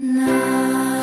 Now.